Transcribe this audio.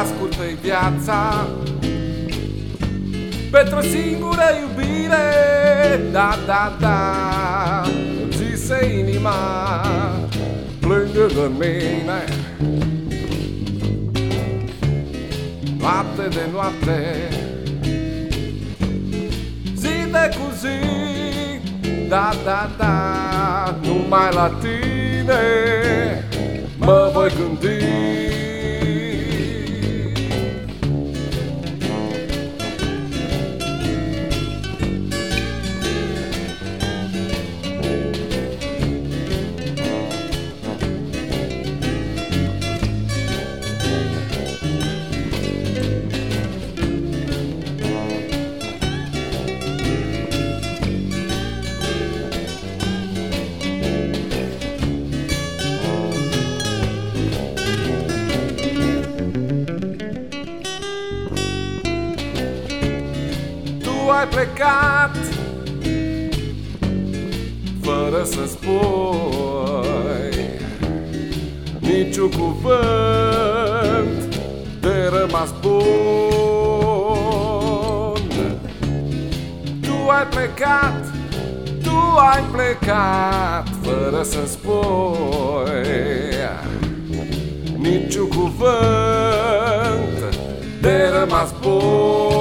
Prea scurtă viața. Pentru singură iubire Da, da, da Zise inima Plângă de mine. Noapte de noapte Zi de cu zi Da, da, da Numai la tine Mă voi gândi ai plecat. Fără să spui Niciun cuvânt De rămas bun. Tu ai plecat Tu ai plecat Fără să spui Niciun cuvânt De rămas bun